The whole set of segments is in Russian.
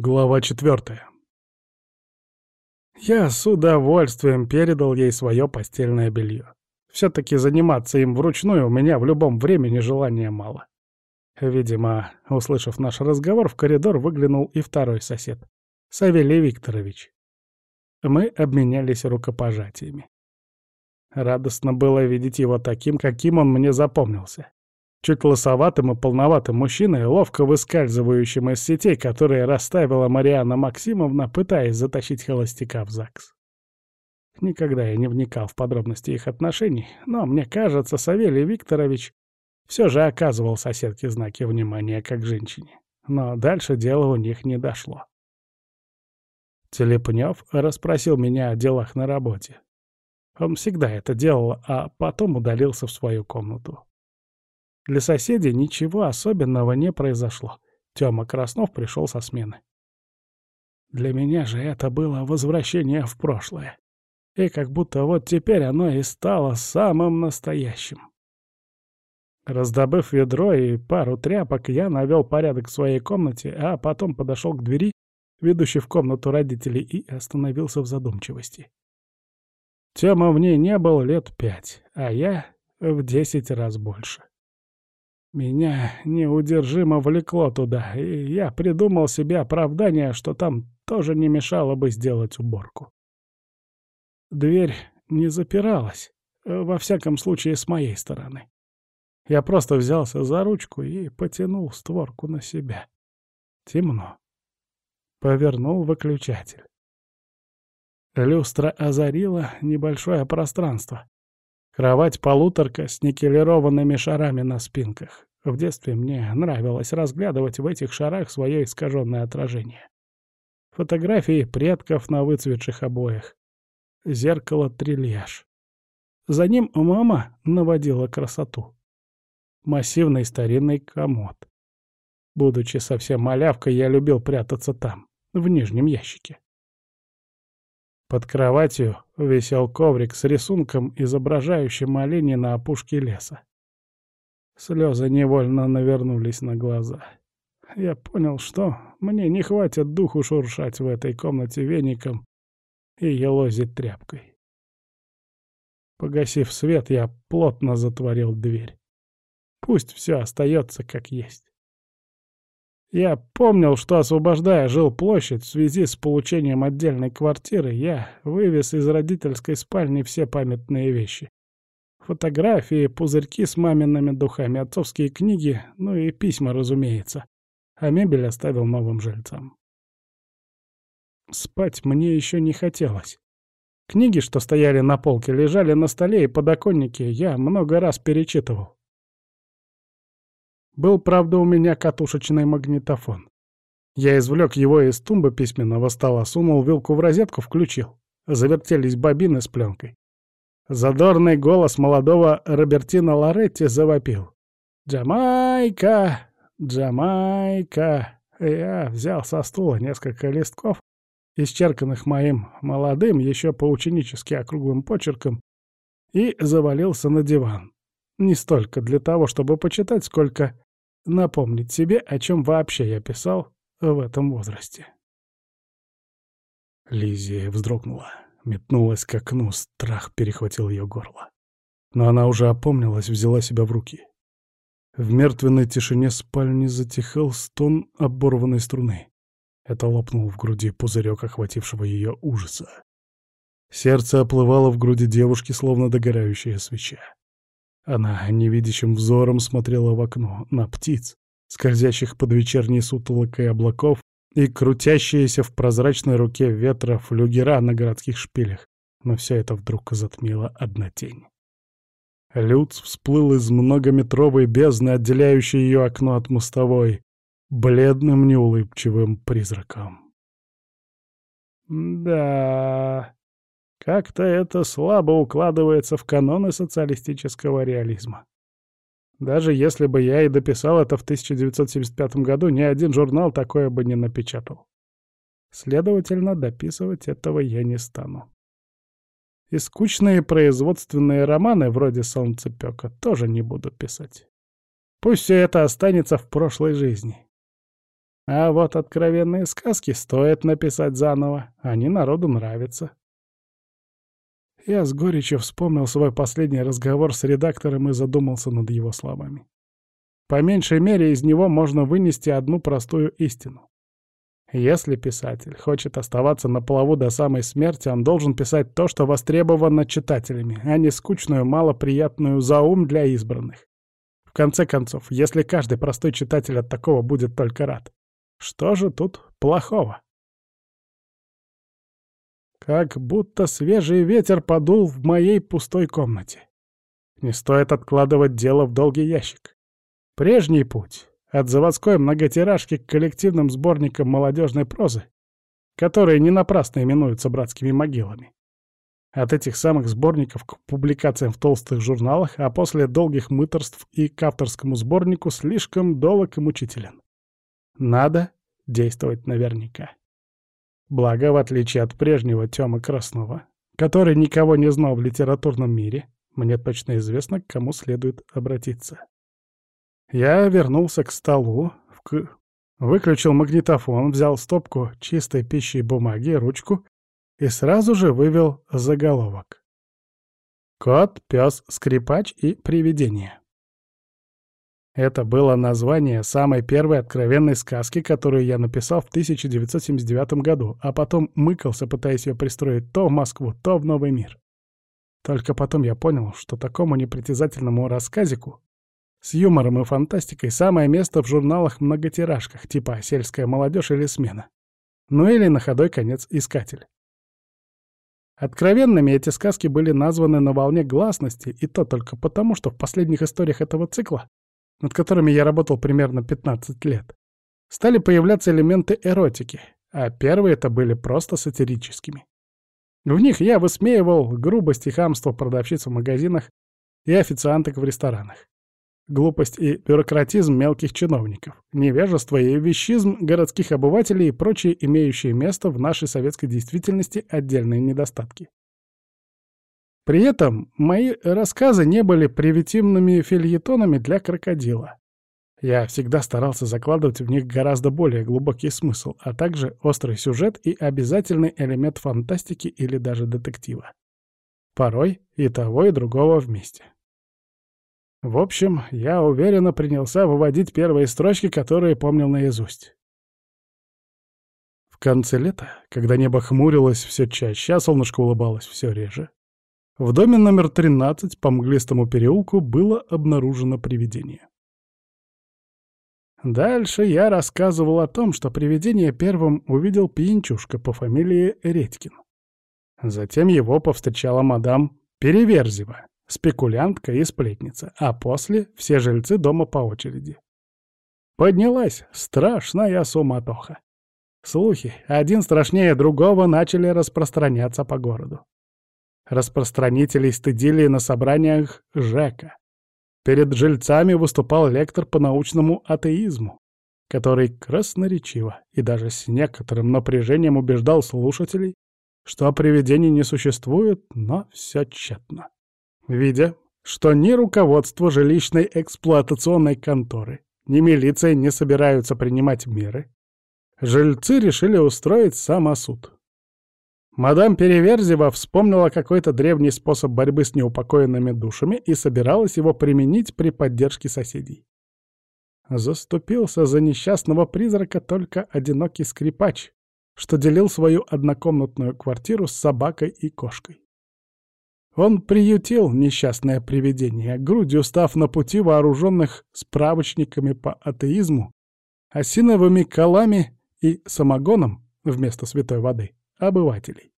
Глава четвертая. Я с удовольствием передал ей свое постельное белье. Все-таки заниматься им вручную у меня в любом времени желания мало. Видимо, услышав наш разговор, в коридор выглянул и второй сосед, Савелий Викторович. Мы обменялись рукопожатиями. Радостно было видеть его таким, каким он мне запомнился. Чуть лысоватым и полноватым мужчиной, ловко выскальзывающим из сетей, которые расставила Марианна Максимовна, пытаясь затащить холостяка в ЗАГС. Никогда я не вникал в подробности их отношений, но, мне кажется, Савелий Викторович все же оказывал соседке знаки внимания как женщине. Но дальше дело у них не дошло. Телепнев расспросил меня о делах на работе. Он всегда это делал, а потом удалился в свою комнату. Для соседей ничего особенного не произошло. Тёма Краснов пришел со смены. Для меня же это было возвращение в прошлое. И как будто вот теперь оно и стало самым настоящим. Раздобыв ведро и пару тряпок, я навел порядок в своей комнате, а потом подошел к двери, ведущей в комнату родителей, и остановился в задумчивости. Тёма в ней не был лет пять, а я в десять раз больше. Меня неудержимо влекло туда, и я придумал себе оправдание, что там тоже не мешало бы сделать уборку. Дверь не запиралась, во всяком случае с моей стороны. Я просто взялся за ручку и потянул створку на себя. Темно. Повернул выключатель. Люстра озарила небольшое пространство. Кровать-полуторка с никелированными шарами на спинках. В детстве мне нравилось разглядывать в этих шарах свое искаженное отражение. Фотографии предков на выцветших обоях. Зеркало-трильяж. За ним мама наводила красоту. Массивный старинный комод. Будучи совсем малявкой, я любил прятаться там, в нижнем ящике. Под кроватью висел коврик с рисунком, изображающим оленей на опушке леса. Слезы невольно навернулись на глаза. Я понял, что мне не хватит духу шуршать в этой комнате веником и елозить тряпкой. Погасив свет, я плотно затворил дверь. Пусть все остается как есть. Я помнил, что, освобождая жилплощадь в связи с получением отдельной квартиры, я вывез из родительской спальни все памятные вещи. Фотографии, пузырьки с мамиными духами, отцовские книги, ну и письма, разумеется. А мебель оставил новым жильцам. Спать мне еще не хотелось. Книги, что стояли на полке, лежали на столе и подоконнике, я много раз перечитывал. Был, правда, у меня катушечный магнитофон. Я извлек его из тумбы письменного стола, сунул вилку в розетку, включил. Завертелись бобины с пленкой. Задорный голос молодого Робертина Лоретти завопил. «Джамайка! Джамайка!» Я взял со стула несколько листков, исчерканных моим молодым, еще поученически округлым почерком, и завалился на диван. Не столько для того, чтобы почитать, сколько напомнить себе, о чем вообще я писал в этом возрасте. Лизия вздрогнула, метнулась к окну, страх перехватил ее горло. Но она уже опомнилась, взяла себя в руки. В мертвенной тишине спальни затихал стон оборванной струны. Это лопнул в груди пузырек охватившего ее ужаса. Сердце оплывало в груди девушки, словно догорающая свеча. Она невидящим взором смотрела в окно, на птиц, скользящих под вечерней сутолокой облаков и крутящиеся в прозрачной руке ветра флюгера на городских шпилях, но все это вдруг затмила одна тень. Люц всплыл из многометровой бездны, отделяющей ее окно от мостовой, бледным неулыбчивым призраком. «Да...» Как-то это слабо укладывается в каноны социалистического реализма. Даже если бы я и дописал это в 1975 году, ни один журнал такое бы не напечатал. Следовательно, дописывать этого я не стану. И скучные производственные романы вроде «Солнцепёка» тоже не буду писать. Пусть все это останется в прошлой жизни. А вот откровенные сказки стоит написать заново, они народу нравятся. Я с горечью вспомнил свой последний разговор с редактором и задумался над его словами. По меньшей мере из него можно вынести одну простую истину. Если писатель хочет оставаться на плаву до самой смерти, он должен писать то, что востребовано читателями, а не скучную, малоприятную заум для избранных. В конце концов, если каждый простой читатель от такого будет только рад, что же тут плохого? Как будто свежий ветер подул в моей пустой комнате. Не стоит откладывать дело в долгий ящик. Прежний путь от заводской многотиражки к коллективным сборникам молодежной прозы, которые не напрасно именуются братскими могилами. От этих самых сборников к публикациям в толстых журналах, а после долгих мыторств и к авторскому сборнику слишком долг и мучителен. Надо действовать наверняка. Благо, в отличие от прежнего Тёмы Краснова, который никого не знал в литературном мире, мне точно известно, к кому следует обратиться. Я вернулся к столу, вк... выключил магнитофон, взял стопку чистой пищи и бумаги, ручку и сразу же вывел заголовок. «Кот, пес, скрипач и привидение». Это было название самой первой откровенной сказки, которую я написал в 1979 году, а потом мыкался, пытаясь ее пристроить то в Москву, то в Новый мир. Только потом я понял, что такому непритязательному рассказику с юмором и фантастикой самое место в журналах-многотиражках, типа «Сельская молодежь» или «Смена». Ну или на ходой конец «Искатель». Откровенными эти сказки были названы на волне гласности, и то только потому, что в последних историях этого цикла над которыми я работал примерно 15 лет, стали появляться элементы эротики, а первые это были просто сатирическими. В них я высмеивал грубость и хамство продавщиц в магазинах и официанток в ресторанах, глупость и бюрократизм мелких чиновников, невежество и вещизм городских обывателей и прочие имеющие место в нашей советской действительности отдельные недостатки. При этом мои рассказы не были привитивными фильетонами для крокодила. Я всегда старался закладывать в них гораздо более глубокий смысл, а также острый сюжет и обязательный элемент фантастики или даже детектива. Порой и того, и другого вместе. В общем, я уверенно принялся выводить первые строчки, которые помнил наизусть. В конце лета, когда небо хмурилось все чаще, а солнышко улыбалось все реже, в доме номер 13 по мглистому переулку было обнаружено привидение. Дальше я рассказывал о том, что привидение первым увидел пьянчушка по фамилии Редькин. Затем его повстречала мадам Переверзева, спекулянтка и сплетница, а после — все жильцы дома по очереди. Поднялась страшная суматоха. Слухи, один страшнее другого, начали распространяться по городу. Распространителей стыдили на собраниях ЖЭКа. Перед жильцами выступал лектор по научному атеизму, который красноречиво и даже с некоторым напряжением убеждал слушателей, что привидений не существует, но все тщетно. Видя, что ни руководство жилищной эксплуатационной конторы, ни милиция не собираются принимать меры, жильцы решили устроить самосуд. Мадам Переверзева вспомнила какой-то древний способ борьбы с неупокоенными душами и собиралась его применить при поддержке соседей. Заступился за несчастного призрака только одинокий скрипач, что делил свою однокомнатную квартиру с собакой и кошкой. Он приютил несчастное привидение, грудью став на пути вооруженных справочниками по атеизму, осиновыми колами и самогоном вместо святой воды обывателей.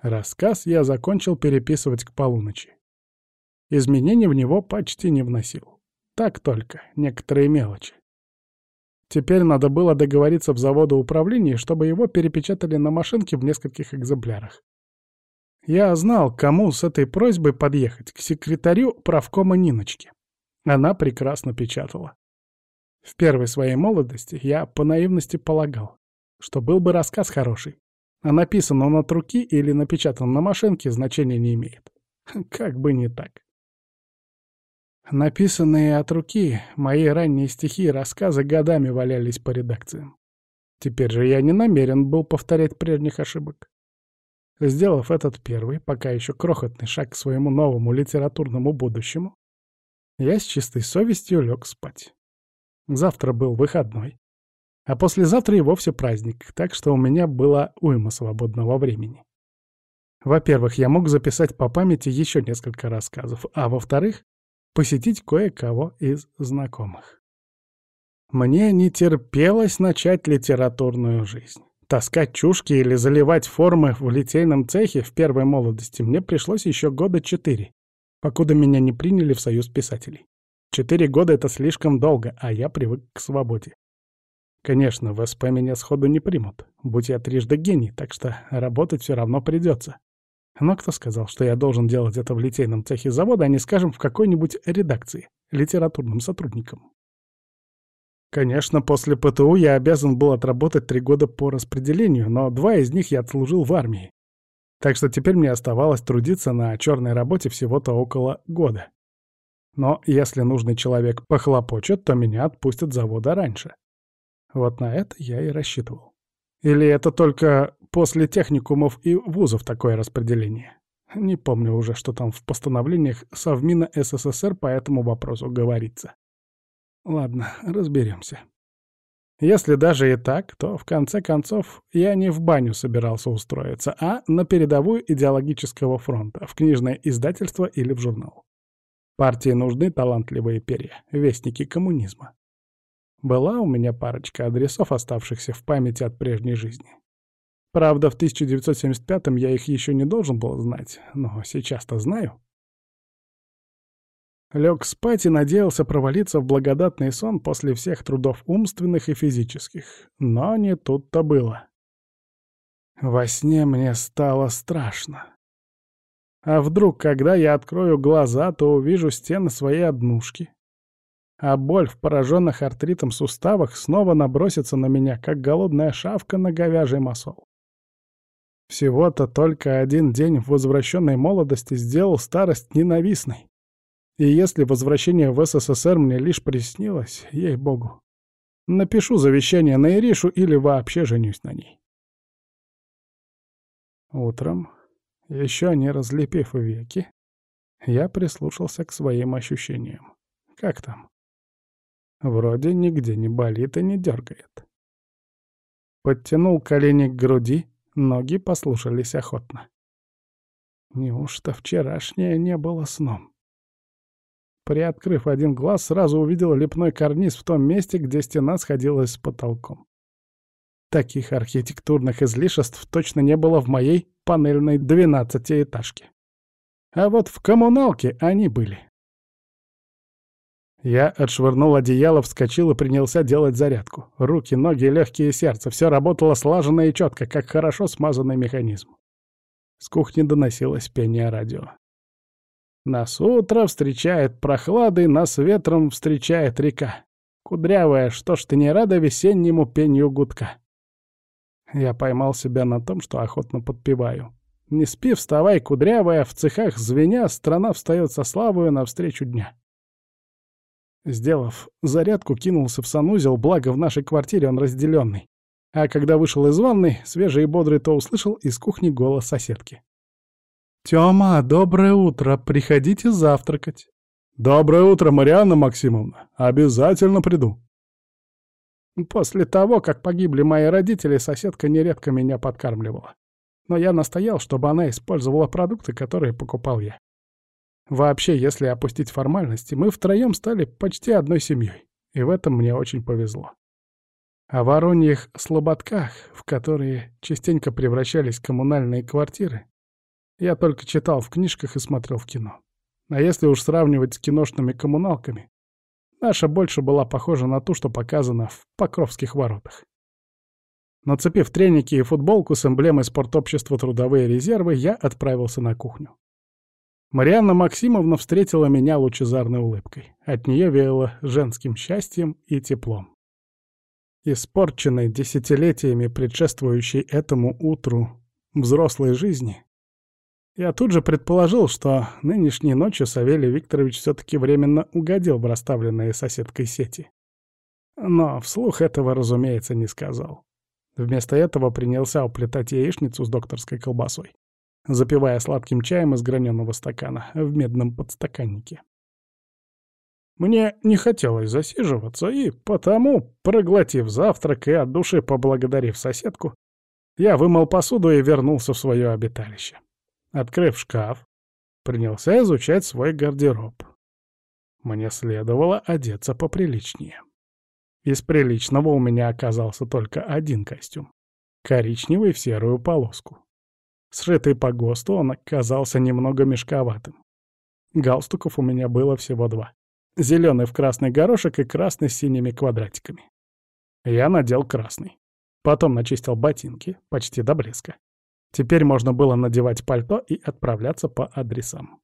Рассказ я закончил переписывать к полуночи. Изменений в него почти не вносил. Так только, некоторые мелочи. Теперь надо было договориться в заводоуправлении, чтобы его перепечатали на машинке в нескольких экземплярах. Я знал, кому с этой просьбой подъехать, к секретарю правкома Ниночки. Она прекрасно печатала. В первой своей молодости я по наивности полагал, что был бы рассказ хороший, а написано он от руки или напечатан на машинке, значения не имеет. Как бы не так. Написанные от руки, мои ранние стихи и рассказы годами валялись по редакциям. Теперь же я не намерен был повторять прежних ошибок. Сделав этот первый, пока еще крохотный шаг к своему новому литературному будущему, я с чистой совестью лег спать. Завтра был выходной, а послезавтра и вовсе праздник, так что у меня была уйма свободного времени. Во-первых, я мог записать по памяти еще несколько рассказов, а во-вторых, посетить кое-кого из знакомых. Мне не терпелось начать литературную жизнь. Таскать чушки или заливать формы в литейном цехе в первой молодости мне пришлось еще года четыре, покуда меня не приняли в союз писателей. Четыре года — это слишком долго, а я привык к свободе. Конечно, в СП меня сходу не примут, будь я трижды гений, так что работать все равно придется. Но кто сказал, что я должен делать это в литейном цехе завода, а не, скажем, в какой-нибудь редакции, литературным сотрудником? Конечно, после ПТУ я обязан был отработать три года по распределению, но два из них я отслужил в армии. Так что теперь мне оставалось трудиться на черной работе всего-то около года. Но если нужный человек похлопочет, то меня отпустят с завода раньше. Вот на это я и рассчитывал. Или это только после техникумов и вузов такое распределение? Не помню уже, что там в постановлениях Совмина СССР по этому вопросу говорится. Ладно, разберемся. Если даже и так, то в конце концов я не в баню собирался устроиться, а на передовую идеологического фронта, в книжное издательство или в журнал. Партии нужны талантливые перья, вестники коммунизма. Была у меня парочка адресов, оставшихся в памяти от прежней жизни. Правда, в 1975-м я их еще не должен был знать, но сейчас-то знаю. Лег спать и надеялся провалиться в благодатный сон после всех трудов умственных и физических. Но не тут-то было. Во сне мне стало страшно. А вдруг, когда я открою глаза, то увижу стены своей однушки, а боль в пораженных артритом суставах снова набросится на меня, как голодная шавка на говяжий масол. Всего-то только один день в возвращенной молодости сделал старость ненавистной. И если возвращение в СССР мне лишь приснилось, ей-богу, напишу завещание на Иришу или вообще женюсь на ней. Утром, еще не разлепив веки, я прислушался к своим ощущениям. Как там? Вроде нигде не болит и не дергает. Подтянул колени к груди, ноги послушались охотно. Неужто вчерашнее не было сном? Приоткрыв один глаз, сразу увидел лепной карниз в том месте, где стена сходилась с потолком. Таких архитектурных излишеств точно не было в моей панельной двенадцатиэтажке. А вот в коммуналке они были. Я отшвырнул одеяло, вскочил и принялся делать зарядку. Руки, ноги, легкие сердце — все работало слаженно и четко, как хорошо смазанный механизм. С кухни доносилось пение радио. Нас утро встречает прохладой, нас ветром встречает река. Кудрявая, что ж ты не рада весеннему пенью гудка? Я поймал себя на том, что охотно подпеваю. Не спи, вставай, кудрявая, в цехах звеня, страна встает со славою навстречу дня. Сделав зарядку, кинулся в санузел, благо в нашей квартире он разделенный. А когда вышел из ванной, свежий и бодрый, то услышал из кухни голос соседки. «Тёма, доброе утро, приходите завтракать». «Доброе утро, Марианна Максимовна, обязательно приду». После того, как погибли мои родители, соседка нередко меня подкармливала. Но я настоял, чтобы она использовала продукты, которые покупал я. Вообще, если опустить формальности, мы втроем стали почти одной семьей, и в этом мне очень повезло. О вороньих слободках, в которые частенько превращались коммунальные квартиры, я только читал в книжках и смотрел в кино. А если уж сравнивать с киношными коммуналками, наша больше была похожа на ту, что показано в Покровских воротах. Нацепив треники и футболку с эмблемой спортобщества «Трудовые резервы», я отправился на кухню. Марианна Максимовна встретила меня лучезарной улыбкой. От нее веяло женским счастьем и теплом. Испорченной десятилетиями предшествующей этому утру взрослой жизни, я тут же предположил, что нынешней ночью Савелий Викторович все-таки временно угодил в расставленные соседкой сети. Но вслух этого, разумеется, не сказал. Вместо этого принялся уплетать яичницу с докторской колбасой, запивая сладким чаем из граненого стакана в медном подстаканнике. Мне не хотелось засиживаться, и потому, проглотив завтрак и от души поблагодарив соседку, я вымыл посуду и вернулся в свое обиталище. Открыв шкаф, принялся изучать свой гардероб. Мне следовало одеться поприличнее. Из приличного у меня оказался только один костюм — коричневый в серую полоску. Сшитый по ГОСТу он оказался немного мешковатым. Галстуков у меня было всего два. Зеленый в красный горошек и красный с синими квадратиками. Я надел красный. Потом начистил ботинки, почти до блеска. Теперь можно было надевать пальто и отправляться по адресам.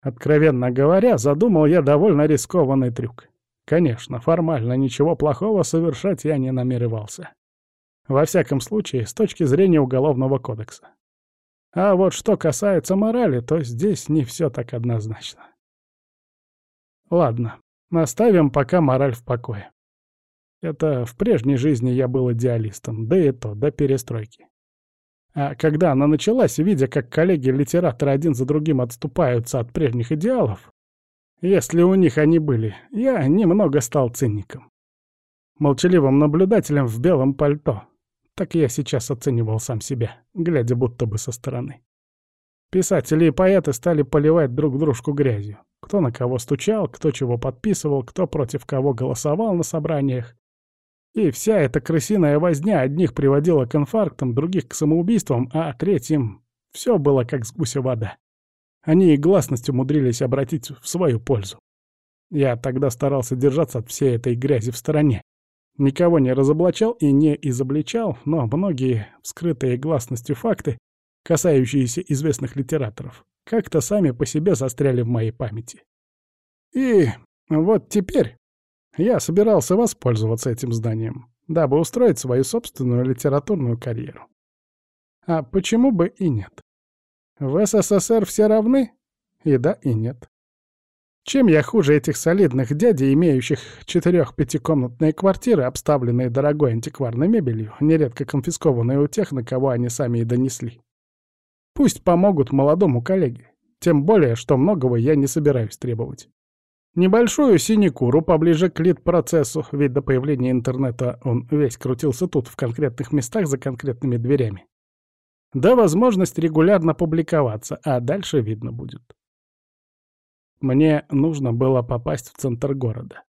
Откровенно говоря, задумал я довольно рискованный трюк. Конечно, формально ничего плохого совершать я не намеревался. Во всяком случае, с точки зрения Уголовного кодекса. А вот что касается морали, то здесь не все так однозначно. Ладно, оставим пока мораль в покое. Это в прежней жизни я был идеалистом, да и то, до перестройки. А когда она началась, видя, как коллеги-литераторы один за другим отступаются от прежних идеалов, если у них они были, я немного стал циником. Молчаливым наблюдателем в белом пальто. Так я сейчас оценивал сам себя, глядя будто бы со стороны. Писатели и поэты стали поливать друг дружку грязью. Кто на кого стучал, кто чего подписывал, кто против кого голосовал на собраниях. И вся эта крысиная возня одних приводила к инфарктам, других к самоубийствам, а третьим все было как с гуся вода. Они и гласность умудрились обратить в свою пользу. Я тогда старался держаться от всей этой грязи в стороне. Никого не разоблачал и не изобличал, но многие вскрытые гласностью факты, касающиеся известных литераторов, как-то сами по себе застряли в моей памяти. И вот теперь я собирался воспользоваться этим зданием, дабы устроить свою собственную литературную карьеру. А почему бы и нет? В СССР все равны? И да, и нет. Чем я хуже этих солидных дядей, имеющих четырех-пятикомнатные квартиры, обставленные дорогой антикварной мебелью, нередко конфискованные у тех, на кого они сами и донесли? Пусть помогут молодому коллеге. Тем более, что многого я не собираюсь требовать. Небольшую синекуру поближе к лид-процессу, ведь до появления интернета он весь крутился тут, в конкретных местах за конкретными дверями. Да возможность регулярно публиковаться, а дальше видно будет. Мне нужно было попасть в центр города.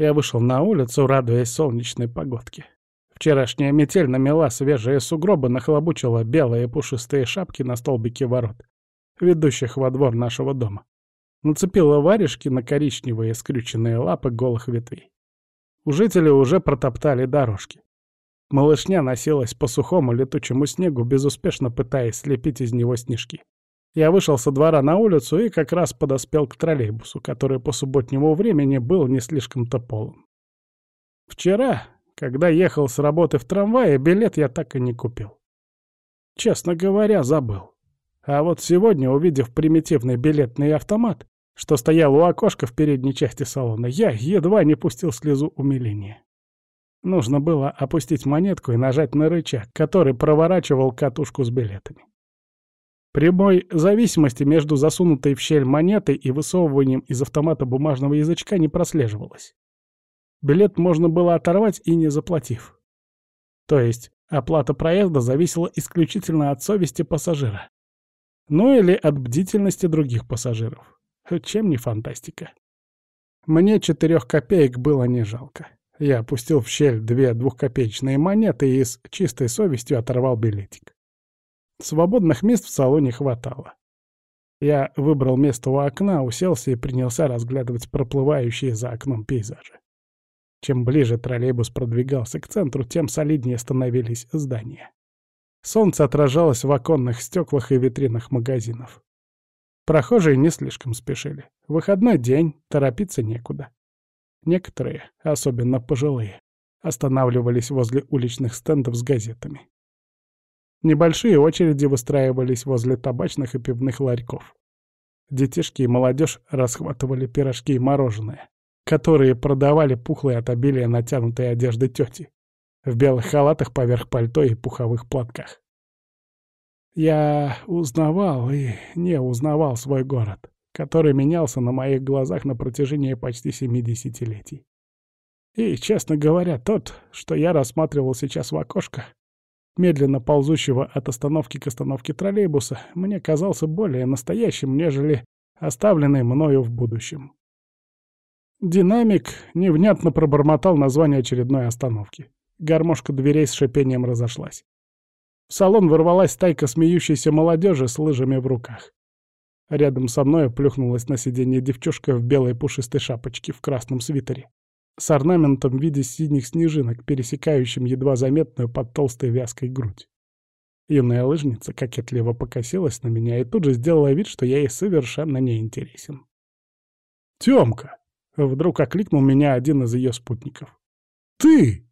Я вышел на улицу, радуясь солнечной погодке. Вчерашняя метель намела свежие сугробы, нахлобучила белые пушистые шапки на столбике ворот, ведущих во двор нашего дома нацепила варежки на коричневые скрюченные лапы голых ветвей. У жителей уже протоптали дорожки. Малышня носилась по сухому летучему снегу, безуспешно пытаясь слепить из него снежки. Я вышел со двора на улицу и как раз подоспел к троллейбусу, который по субботнему времени был не слишком-то полон. Вчера, когда ехал с работы в трамвае, билет я так и не купил. Честно говоря, забыл. А вот сегодня, увидев примитивный билетный автомат, что стоял у окошка в передней части салона, я едва не пустил слезу умиления. Нужно было опустить монетку и нажать на рычаг, который проворачивал катушку с билетами. Прямой зависимости между засунутой в щель монетой и высовыванием из автомата бумажного язычка не прослеживалось. Билет можно было оторвать и не заплатив. То есть оплата проезда зависела исключительно от совести пассажира. Ну или от бдительности других пассажиров. Чем не фантастика? Мне четырех копеек было не жалко. Я опустил в щель две двухкопеечные монеты и с чистой совестью оторвал билетик. Свободных мест в салоне хватало. Я выбрал место у окна, уселся и принялся разглядывать проплывающие за окном пейзажи. Чем ближе троллейбус продвигался к центру, тем солиднее становились здания. Солнце отражалось в оконных стеклах и витринах магазинов. Прохожие не слишком спешили. Выходной день, торопиться некуда. Некоторые, особенно пожилые, останавливались возле уличных стендов с газетами. Небольшие очереди выстраивались возле табачных и пивных ларьков. Детишки и молодежь расхватывали пирожки и мороженое, которые продавали пухлые от обилия натянутой одежды тети. в белых халатах поверх пальто и пуховых платках. Я узнавал и не узнавал свой город, который менялся на моих глазах на протяжении почти семи десятилетий. И, честно говоря, тот, что я рассматривал сейчас в окошко, медленно ползущего от остановки к остановке троллейбуса, мне казался более настоящим, нежели оставленный мною в будущем. Динамик невнятно пробормотал название очередной остановки. Гармошка дверей с шипением разошлась. В салон ворвалась стайка смеющейся молодежи с лыжами в руках. Рядом со мной плюхнулась на сиденье девчушка в белой пушистой шапочке в красном свитере с орнаментом в виде синих снежинок, пересекающим едва заметную под толстой вязкой грудь. Юная лыжница кокетливо покосилась на меня и тут же сделала вид, что я ей совершенно не интересен. «Тёмка!» — вдруг окликнул меня один из ее спутников. «Ты!»